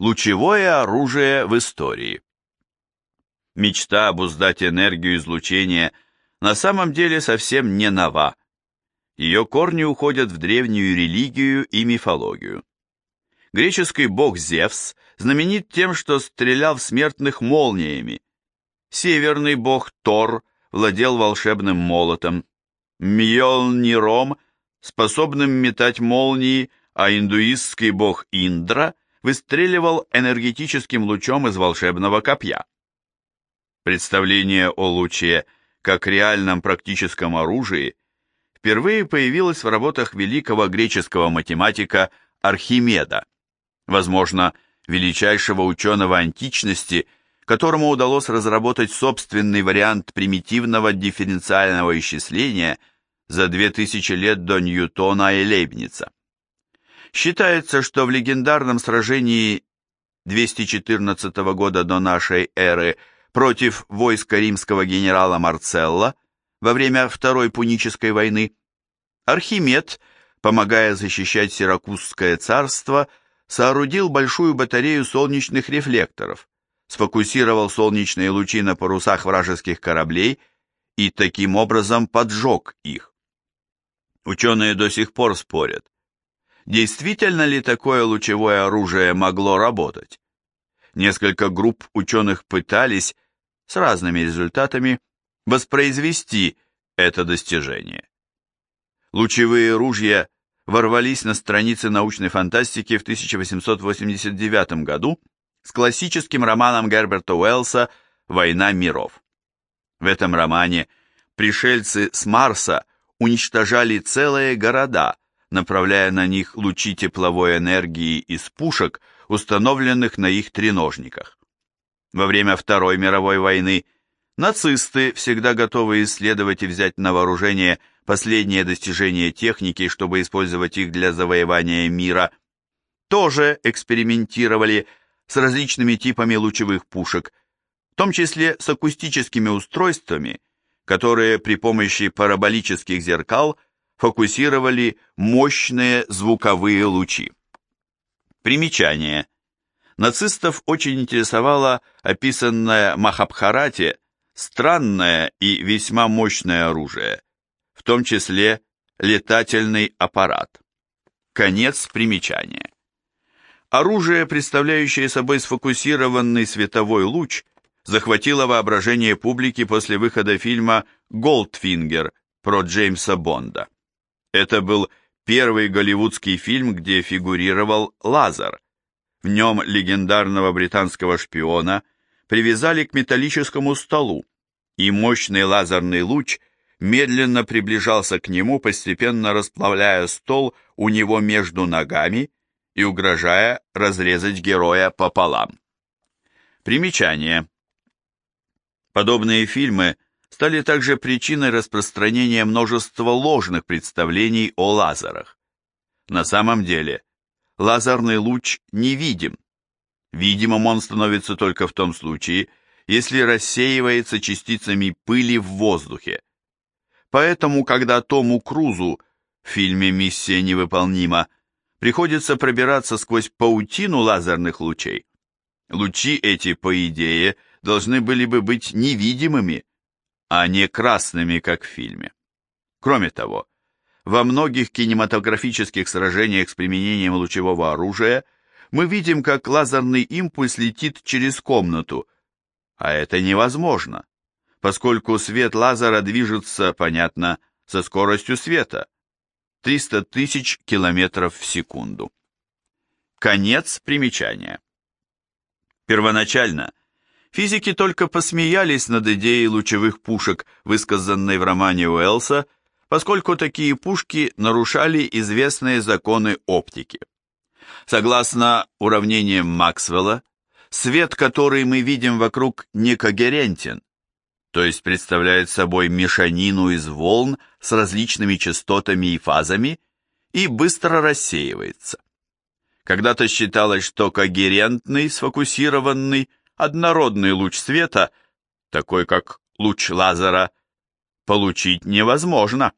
Лучевое оружие в истории. Мечта обуздать энергию излучения на самом деле совсем не нова. Ее корни уходят в древнюю религию и мифологию. Греческий бог Зевс знаменит тем, что стрелял в смертных молниями. Северный бог Тор владел волшебным молотом. Мьолниром, способным метать молнии, а индуистский бог Индра выстреливал энергетическим лучом из волшебного копья. Представление о луче как реальном практическом оружии впервые появилось в работах великого греческого математика Архимеда, возможно, величайшего ученого античности, которому удалось разработать собственный вариант примитивного дифференциального исчисления за 2000 лет до Ньютона и Лейбница. Считается, что в легендарном сражении 214 года до нашей эры против войска римского генерала Марцелла во время Второй Пунической войны, Архимед, помогая защищать Сиракузское царство, соорудил большую батарею солнечных рефлекторов, сфокусировал солнечные лучи на парусах вражеских кораблей и таким образом поджег их. Ученые до сих пор спорят, действительно ли такое лучевое оружие могло работать. Несколько групп ученых пытались, с разными результатами, воспроизвести это достижение. Лучевые ружья ворвались на страницы научной фантастики в 1889 году с классическим романом Герберта Уэллса «Война миров». В этом романе пришельцы с Марса уничтожали целые города, направляя на них лучи тепловой энергии из пушек, установленных на их треножниках. Во время Второй мировой войны нацисты, всегда готовы исследовать и взять на вооружение последние достижения техники, чтобы использовать их для завоевания мира, тоже экспериментировали с различными типами лучевых пушек, в том числе с акустическими устройствами, которые при помощи параболических зеркал фокусировали мощные звуковые лучи. Примечание. Нацистов очень интересовало описанное Махабхарате странное и весьма мощное оружие, в том числе летательный аппарат. Конец примечания. Оружие, представляющее собой сфокусированный световой луч, захватило воображение публики после выхода фильма «Голдфингер» про Джеймса Бонда. Это был первый голливудский фильм, где фигурировал лазер. В нем легендарного британского шпиона привязали к металлическому столу, и мощный лазерный луч медленно приближался к нему, постепенно расплавляя стол у него между ногами и угрожая разрезать героя пополам. Примечание. Подобные фильмы – стали также причиной распространения множества ложных представлений о лазерах. На самом деле, лазерный луч невидим. Видимым он становится только в том случае, если рассеивается частицами пыли в воздухе. Поэтому, когда Тому Крузу в фильме «Миссия невыполнима» приходится пробираться сквозь паутину лазерных лучей, лучи эти, по идее, должны были бы быть невидимыми, а не красными, как в фильме. Кроме того, во многих кинематографических сражениях с применением лучевого оружия мы видим, как лазерный импульс летит через комнату, а это невозможно, поскольку свет лазера движется, понятно, со скоростью света, 300 тысяч километров в секунду. Конец примечания. Первоначально Физики только посмеялись над идеей лучевых пушек, высказанной в романе Уэллса, поскольку такие пушки нарушали известные законы оптики. Согласно уравнениям Максвелла, свет, который мы видим вокруг, не когерентен, то есть представляет собой мешанину из волн с различными частотами и фазами и быстро рассеивается. Когда-то считалось, что когерентный, сфокусированный, однородный луч света, такой как луч лазера, получить невозможно.